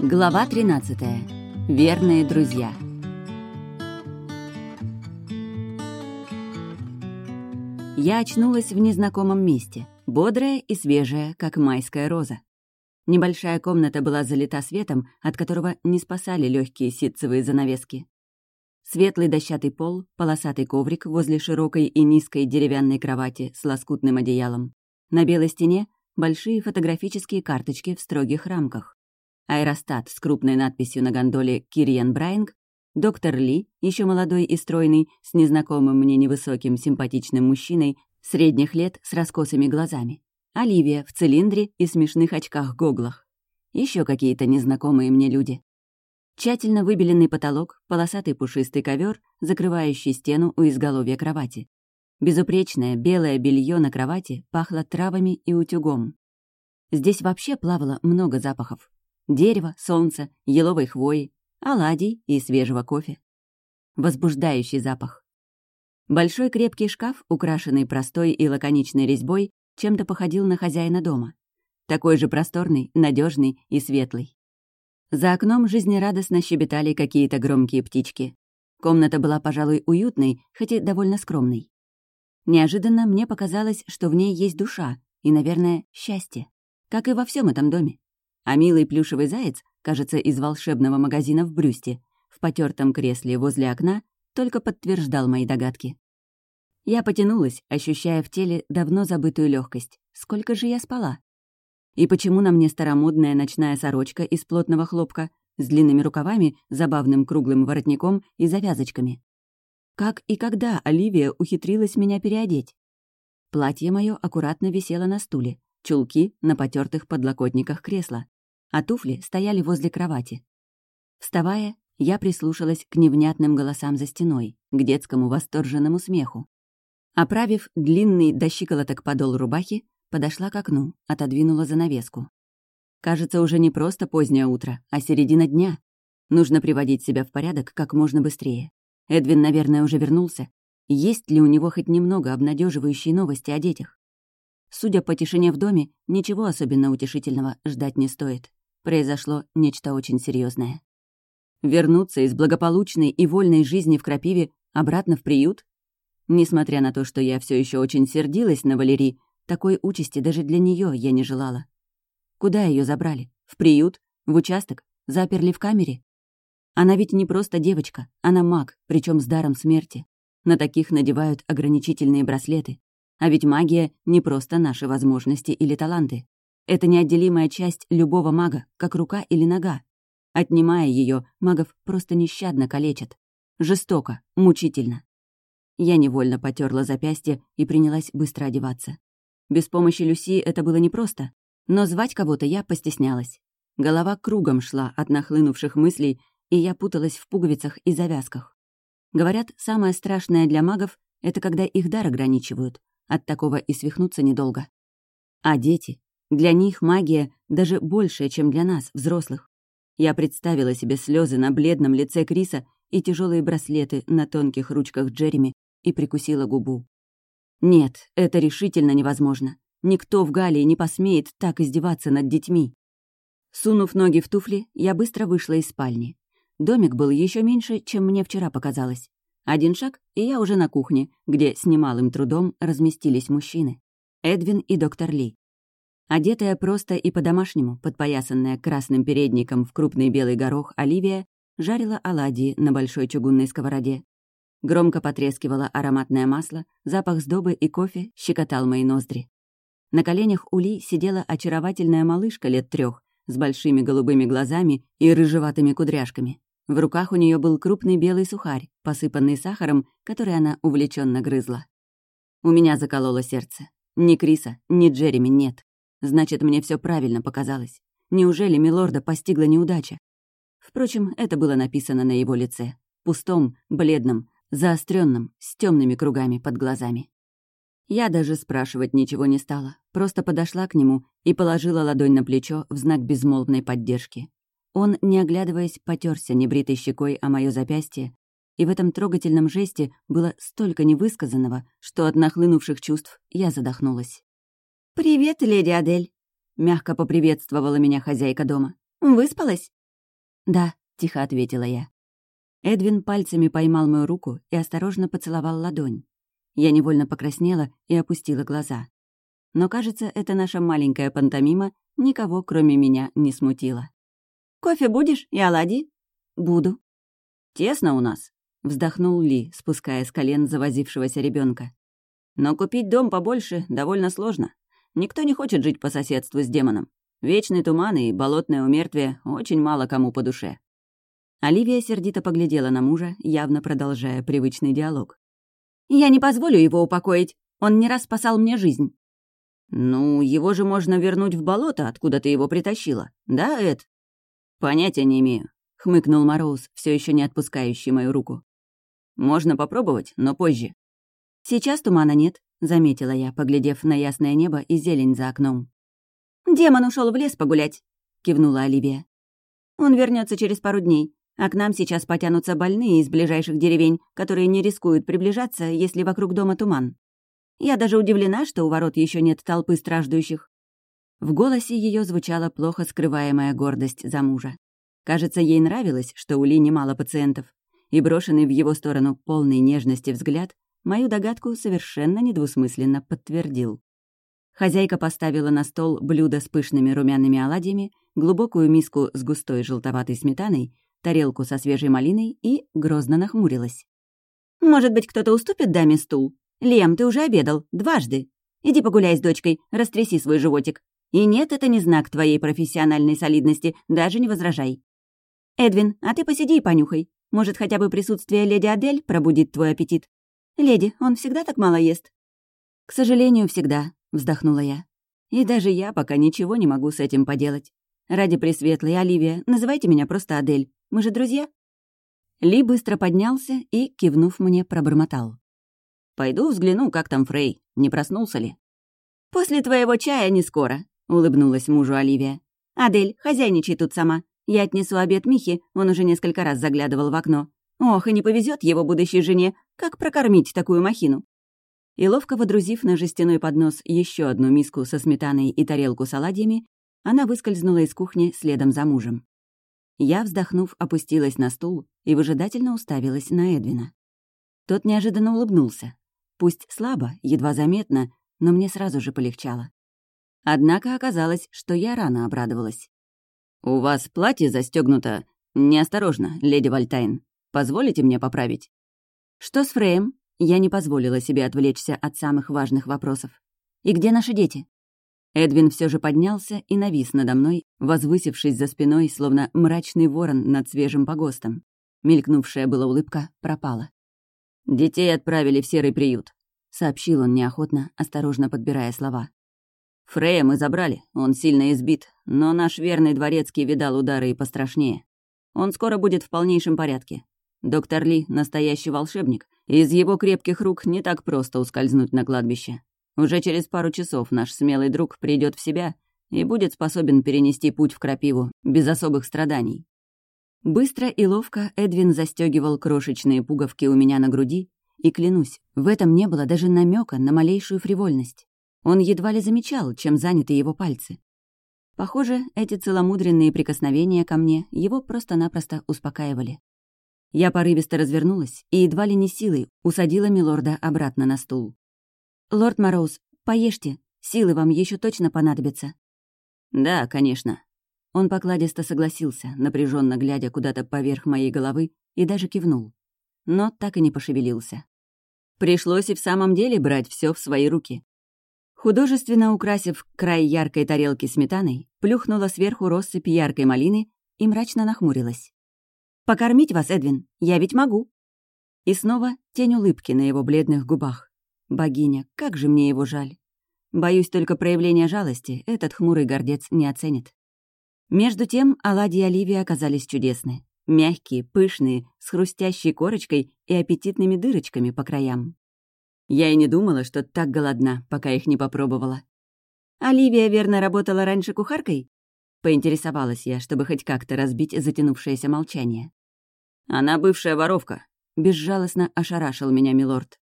Глава 13. Верные друзья. Я очнулась в незнакомом месте, бодрая и свежая, как майская роза. Небольшая комната была залита светом, от которого не спасали легкие ситцевые занавески. Светлый дощатый пол, полосатый коврик возле широкой и низкой деревянной кровати с лоскутным одеялом. На белой стене — большие фотографические карточки в строгих рамках аэростат с крупной надписью на гондоле «Кириан Брайнг», доктор Ли, еще молодой и стройный, с незнакомым мне невысоким симпатичным мужчиной, средних лет с раскосыми глазами, Оливия в цилиндре и смешных очках-гоглах. Еще какие-то незнакомые мне люди. Тщательно выбеленный потолок, полосатый пушистый ковер, закрывающий стену у изголовья кровати. Безупречное белое белье на кровати пахло травами и утюгом. Здесь вообще плавало много запахов. Дерево, солнце, еловой хвои, оладий и свежего кофе. Возбуждающий запах. Большой крепкий шкаф, украшенный простой и лаконичной резьбой, чем-то походил на хозяина дома. Такой же просторный, надежный и светлый. За окном жизнерадостно щебетали какие-то громкие птички. Комната была, пожалуй, уютной, хоть и довольно скромной. Неожиданно мне показалось, что в ней есть душа и, наверное, счастье. Как и во всем этом доме а милый плюшевый заяц, кажется, из волшебного магазина в Брюсте, в потертом кресле возле окна, только подтверждал мои догадки. Я потянулась, ощущая в теле давно забытую легкость. Сколько же я спала? И почему на мне старомодная ночная сорочка из плотного хлопка с длинными рукавами, забавным круглым воротником и завязочками? Как и когда Оливия ухитрилась меня переодеть? Платье мое аккуратно висело на стуле, чулки — на потертых подлокотниках кресла а туфли стояли возле кровати. Вставая, я прислушалась к невнятным голосам за стеной, к детскому восторженному смеху. Оправив длинный до щиколоток подол рубахи, подошла к окну, отодвинула занавеску. Кажется, уже не просто позднее утро, а середина дня. Нужно приводить себя в порядок как можно быстрее. Эдвин, наверное, уже вернулся. Есть ли у него хоть немного обнадеживающей новости о детях? Судя по тишине в доме, ничего особенно утешительного ждать не стоит произошло нечто очень серьезное. Вернуться из благополучной и вольной жизни в Крапиве обратно в приют? Несмотря на то, что я все еще очень сердилась на Валерии, такой участи даже для нее я не желала. Куда ее забрали? В приют? В участок? Заперли в камере? Она ведь не просто девочка, она маг, причем с даром смерти. На таких надевают ограничительные браслеты. А ведь магия — не просто наши возможности или таланты. Это неотделимая часть любого мага, как рука или нога. Отнимая ее, магов просто нещадно калечат. Жестоко, мучительно. Я невольно потерла запястье и принялась быстро одеваться. Без помощи Люси это было непросто, но звать кого-то я постеснялась. Голова кругом шла от нахлынувших мыслей, и я путалась в пуговицах и завязках. Говорят, самое страшное для магов — это когда их дар ограничивают. От такого и свихнуться недолго. А дети? Для них магия даже большая, чем для нас, взрослых. Я представила себе слезы на бледном лице Криса и тяжелые браслеты на тонких ручках Джереми и прикусила губу. Нет, это решительно невозможно. Никто в Галии не посмеет так издеваться над детьми. Сунув ноги в туфли, я быстро вышла из спальни. Домик был еще меньше, чем мне вчера показалось. Один шаг, и я уже на кухне, где с немалым трудом разместились мужчины. Эдвин и доктор Ли. Одетая просто и по-домашнему, подпоясанная красным передником в крупный белый горох Оливия, жарила оладьи на большой чугунной сковороде. Громко потрескивало ароматное масло, запах сдобы и кофе щекотал мои ноздри. На коленях Ули сидела очаровательная малышка лет трех с большими голубыми глазами и рыжеватыми кудряшками. В руках у нее был крупный белый сухарь, посыпанный сахаром, который она увлеченно грызла. У меня закололо сердце. Ни Криса, ни Джереми нет. Значит, мне все правильно показалось. Неужели Милорда постигла неудача? Впрочем, это было написано на его лице. Пустом, бледном, заостренном, с темными кругами под глазами. Я даже спрашивать ничего не стала, просто подошла к нему и положила ладонь на плечо в знак безмолвной поддержки. Он, не оглядываясь, потерся небритой щекой о мое запястье, и в этом трогательном жесте было столько невысказанного, что от нахлынувших чувств я задохнулась. «Привет, леди Адель», — мягко поприветствовала меня хозяйка дома. «Выспалась? «Да», — тихо ответила я. Эдвин пальцами поймал мою руку и осторожно поцеловал ладонь. Я невольно покраснела и опустила глаза. Но, кажется, эта наша маленькая пантомима никого, кроме меня, не смутила. «Кофе будешь и оладьи?» «Буду». «Тесно у нас», — вздохнул Ли, спуская с колен завозившегося ребенка. «Но купить дом побольше довольно сложно. Никто не хочет жить по соседству с демоном. Вечный туман и болотное умертвие очень мало кому по душе». Оливия сердито поглядела на мужа, явно продолжая привычный диалог. «Я не позволю его упокоить. Он не раз спасал мне жизнь». «Ну, его же можно вернуть в болото, откуда ты его притащила. Да, Эд?» «Понятия не имею», — хмыкнул Мороз, все еще не отпускающий мою руку. «Можно попробовать, но позже». «Сейчас тумана нет», — заметила я, поглядев на ясное небо и зелень за окном. «Демон ушел в лес погулять», — кивнула Оливия. «Он вернется через пару дней, а к нам сейчас потянутся больные из ближайших деревень, которые не рискуют приближаться, если вокруг дома туман. Я даже удивлена, что у ворот еще нет толпы страждущих. В голосе ее звучала плохо скрываемая гордость за мужа. Кажется, ей нравилось, что у Ли немало пациентов, и брошенный в его сторону полный нежности взгляд мою догадку совершенно недвусмысленно подтвердил. Хозяйка поставила на стол блюдо с пышными румяными оладьями, глубокую миску с густой желтоватой сметаной, тарелку со свежей малиной и грозно нахмурилась. «Может быть, кто-то уступит даме стул? Лем, ты уже обедал, дважды. Иди погуляй с дочкой, растряси свой животик. И нет, это не знак твоей профессиональной солидности, даже не возражай. Эдвин, а ты посиди и понюхай. Может, хотя бы присутствие леди Адель пробудит твой аппетит. Леди, он всегда так мало ест? К сожалению, всегда, вздохнула я. И даже я пока ничего не могу с этим поделать. Ради Пресветлой, Оливия, называйте меня просто Адель. Мы же друзья. Ли быстро поднялся и, кивнув мне, пробормотал. «Пойду взгляну, как там Фрей. Не проснулся ли?» «После твоего чая не скоро», — улыбнулась мужу Оливия. «Адель, хозяйничай тут сама. Я отнесу обед Михе, он уже несколько раз заглядывал в окно. Ох, и не повезет его будущей жене, как прокормить такую махину». И ловко водрузив на жестяной поднос еще одну миску со сметаной и тарелку с оладьями, она выскользнула из кухни следом за мужем. Я, вздохнув, опустилась на стул и выжидательно уставилась на Эдвина. Тот неожиданно улыбнулся. Пусть слабо, едва заметно, но мне сразу же полегчало. Однако оказалось, что я рано обрадовалась. «У вас платье застегнуто. Неосторожно, леди Вальтайн. Позволите мне поправить?» «Что с Фреем?» Я не позволила себе отвлечься от самых важных вопросов. «И где наши дети?» Эдвин все же поднялся и навис надо мной, возвысившись за спиной, словно мрачный ворон над свежим погостом. Мелькнувшая была улыбка пропала. «Детей отправили в серый приют сообщил он неохотно, осторожно подбирая слова. «Фрея мы забрали, он сильно избит, но наш верный дворецкий видал удары и пострашнее. Он скоро будет в полнейшем порядке. Доктор Ли — настоящий волшебник, и из его крепких рук не так просто ускользнуть на кладбище. Уже через пару часов наш смелый друг придет в себя и будет способен перенести путь в крапиву без особых страданий. Быстро и ловко Эдвин застегивал крошечные пуговки у меня на груди и клянусь, в этом не было даже намека на малейшую фривольность. Он едва ли замечал, чем заняты его пальцы. Похоже, эти целомудренные прикосновения ко мне его просто-напросто успокаивали. Я порывисто развернулась и едва ли не силой усадила милорда обратно на стул. «Лорд Мороз, поешьте, силы вам еще точно понадобятся». «Да, конечно». Он покладисто согласился, напряженно глядя куда-то поверх моей головы, и даже кивнул. Но так и не пошевелился. Пришлось и в самом деле брать все в свои руки. Художественно украсив край яркой тарелки сметаной, плюхнула сверху россыпь яркой малины и мрачно нахмурилась. «Покормить вас, Эдвин, я ведь могу». И снова тень улыбки на его бледных губах. Богиня, как же мне его жаль. Боюсь, только проявление жалости этот хмурый гордец не оценит. Между тем оладьи Оливии оказались чудесны. Мягкие, пышные, с хрустящей корочкой и аппетитными дырочками по краям. Я и не думала, что так голодна, пока их не попробовала. «Оливия, верно, работала раньше кухаркой?» Поинтересовалась я, чтобы хоть как-то разбить затянувшееся молчание. «Она бывшая воровка», — безжалостно ошарашил меня милорд.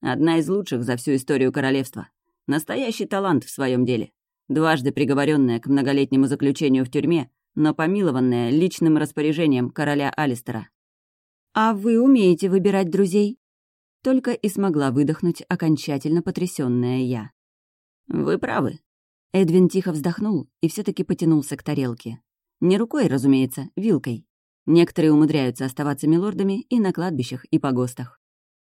«Одна из лучших за всю историю королевства. Настоящий талант в своем деле. Дважды приговоренная к многолетнему заключению в тюрьме, но помилованная личным распоряжением короля Алистера. «А вы умеете выбирать друзей?» Только и смогла выдохнуть окончательно потрясённая я. «Вы правы». Эдвин тихо вздохнул и все таки потянулся к тарелке. Не рукой, разумеется, вилкой. Некоторые умудряются оставаться милордами и на кладбищах, и погостах.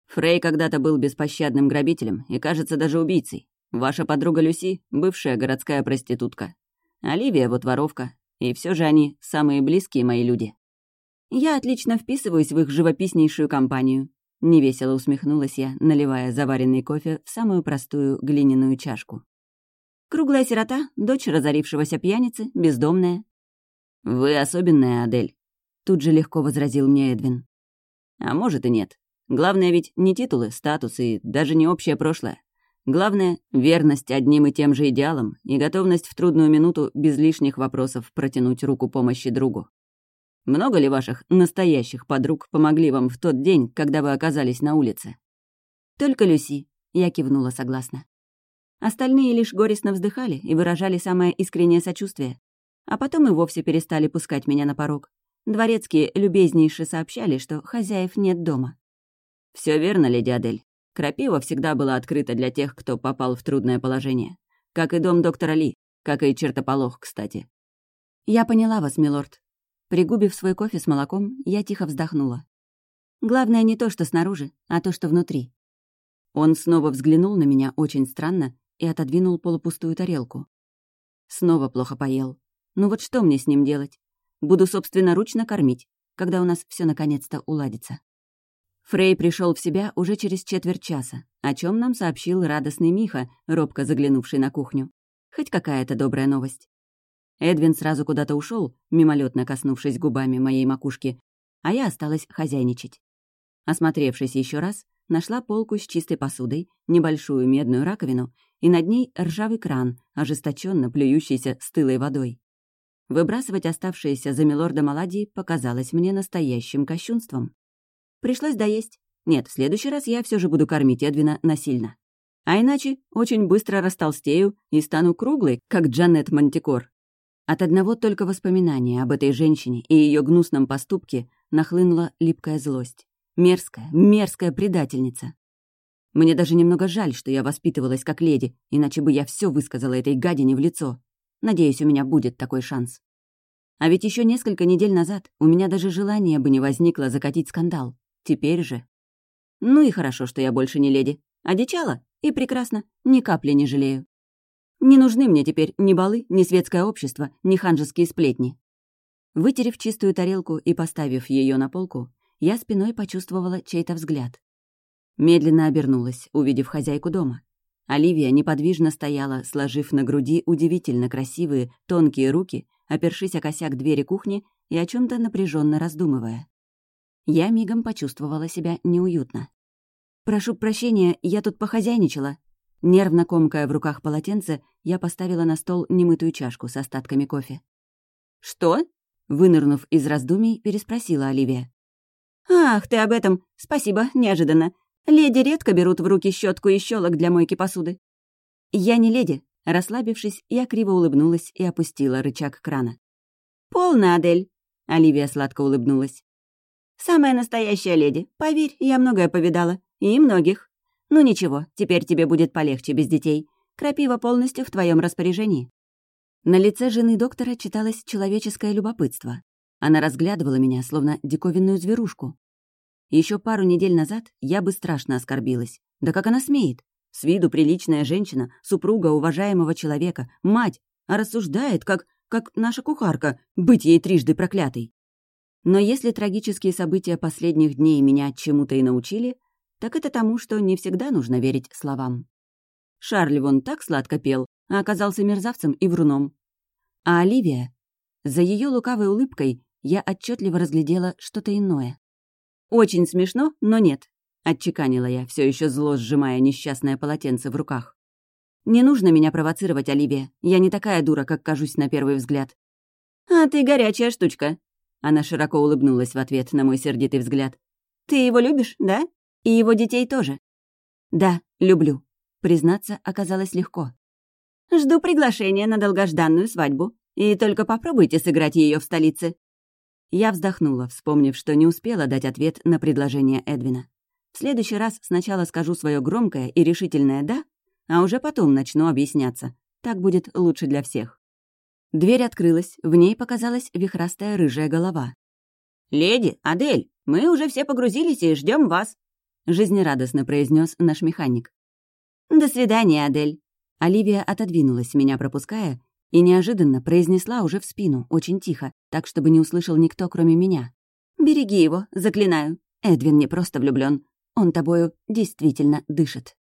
Фрей когда-то был беспощадным грабителем и, кажется, даже убийцей. Ваша подруга Люси — бывшая городская проститутка. Оливия вот воровка. И все же они самые близкие мои люди. Я отлично вписываюсь в их живописнейшую компанию. Невесело усмехнулась я, наливая заваренный кофе в самую простую глиняную чашку. Круглая сирота, дочь разорившегося пьяницы, бездомная. «Вы особенная, Адель», — тут же легко возразил мне Эдвин. «А может и нет. Главное ведь не титулы, статус и даже не общее прошлое. Главное — верность одним и тем же идеалам и готовность в трудную минуту без лишних вопросов протянуть руку помощи другу. Много ли ваших настоящих подруг помогли вам в тот день, когда вы оказались на улице? Только Люси, я кивнула согласно. Остальные лишь горестно вздыхали и выражали самое искреннее сочувствие. А потом и вовсе перестали пускать меня на порог. Дворецкие любезнейше сообщали, что хозяев нет дома. Все верно, леди Адель. Крапива всегда была открыта для тех, кто попал в трудное положение. Как и дом доктора Ли, как и чертополох, кстати. «Я поняла вас, милорд». Пригубив свой кофе с молоком, я тихо вздохнула. «Главное не то, что снаружи, а то, что внутри». Он снова взглянул на меня очень странно и отодвинул полупустую тарелку. Снова плохо поел. Ну вот что мне с ним делать? Буду собственноручно кормить, когда у нас все наконец-то уладится. Фрей пришел в себя уже через четверть часа, о чем нам сообщил радостный Миха, робко заглянувший на кухню. Хоть какая-то добрая новость. Эдвин сразу куда-то ушел, мимолетно коснувшись губами моей макушки, а я осталась хозяйничать. Осмотревшись еще раз, нашла полку с чистой посудой, небольшую медную раковину и над ней ржавый кран, ожесточенно плюющийся стылой водой. Выбрасывать оставшиеся за милордом оладьи показалось мне настоящим кощунством. Пришлось доесть. Нет, в следующий раз я все же буду кормить Эдвина насильно. А иначе очень быстро растолстею и стану круглой, как Джанет Мантикор. От одного только воспоминания об этой женщине и ее гнусном поступке нахлынула липкая злость. Мерзкая, мерзкая предательница. Мне даже немного жаль, что я воспитывалась как леди, иначе бы я все высказала этой гадине в лицо. Надеюсь, у меня будет такой шанс. А ведь еще несколько недель назад у меня даже желания бы не возникло закатить скандал. Теперь же... Ну и хорошо, что я больше не леди. Одичала? И прекрасно. Ни капли не жалею. Не нужны мне теперь ни балы, ни светское общество, ни ханжеские сплетни. Вытерев чистую тарелку и поставив ее на полку, я спиной почувствовала чей-то взгляд. Медленно обернулась, увидев хозяйку дома. Оливия неподвижно стояла, сложив на груди удивительно красивые, тонкие руки, опершись о косяк двери кухни и о чем то напряженно раздумывая. Я мигом почувствовала себя неуютно. «Прошу прощения, я тут похозяйничала». Нервно комкая в руках полотенце, я поставила на стол немытую чашку с остатками кофе. «Что?» — вынырнув из раздумий, переспросила Оливия. «Ах, ты об этом! Спасибо, неожиданно. Леди редко берут в руки щетку и щелок для мойки посуды». «Я не леди», — расслабившись, я криво улыбнулась и опустила рычаг крана. «Полно, Адель», — Оливия сладко улыбнулась. Самая настоящая леди. Поверь, я многое повидала. И многих. Ну ничего, теперь тебе будет полегче без детей. Крапива полностью в твоем распоряжении». На лице жены доктора читалось человеческое любопытство. Она разглядывала меня, словно диковинную зверушку. Еще пару недель назад я бы страшно оскорбилась. Да как она смеет? С виду приличная женщина, супруга уважаемого человека, мать, а рассуждает, как, как наша кухарка, быть ей трижды проклятой. Но если трагические события последних дней меня чему-то и научили, так это тому, что не всегда нужно верить словам. Шарль вон так сладко пел, а оказался мерзавцем и вруном. А Оливия? За ее лукавой улыбкой я отчетливо разглядела что-то иное. «Очень смешно, но нет», — отчеканила я, все еще зло сжимая несчастное полотенце в руках. «Не нужно меня провоцировать, Оливия. Я не такая дура, как кажусь на первый взгляд». «А ты горячая штучка», она широко улыбнулась в ответ на мой сердитый взгляд. «Ты его любишь, да? И его детей тоже?» «Да, люблю». Признаться оказалось легко. «Жду приглашения на долгожданную свадьбу. И только попробуйте сыграть ее в столице». Я вздохнула, вспомнив, что не успела дать ответ на предложение Эдвина. В следующий раз сначала скажу свое громкое и решительное «да», а уже потом начну объясняться. Так будет лучше для всех. Дверь открылась, в ней показалась вихрастая рыжая голова. «Леди, Адель, мы уже все погрузились и ждем вас», — жизнерадостно произнес наш механик. «До свидания, Адель». Оливия отодвинулась, меня пропуская, и неожиданно произнесла уже в спину, очень тихо, так, чтобы не услышал никто, кроме меня. «Береги его, заклинаю. Эдвин не просто влюблен, он тобою действительно дышит».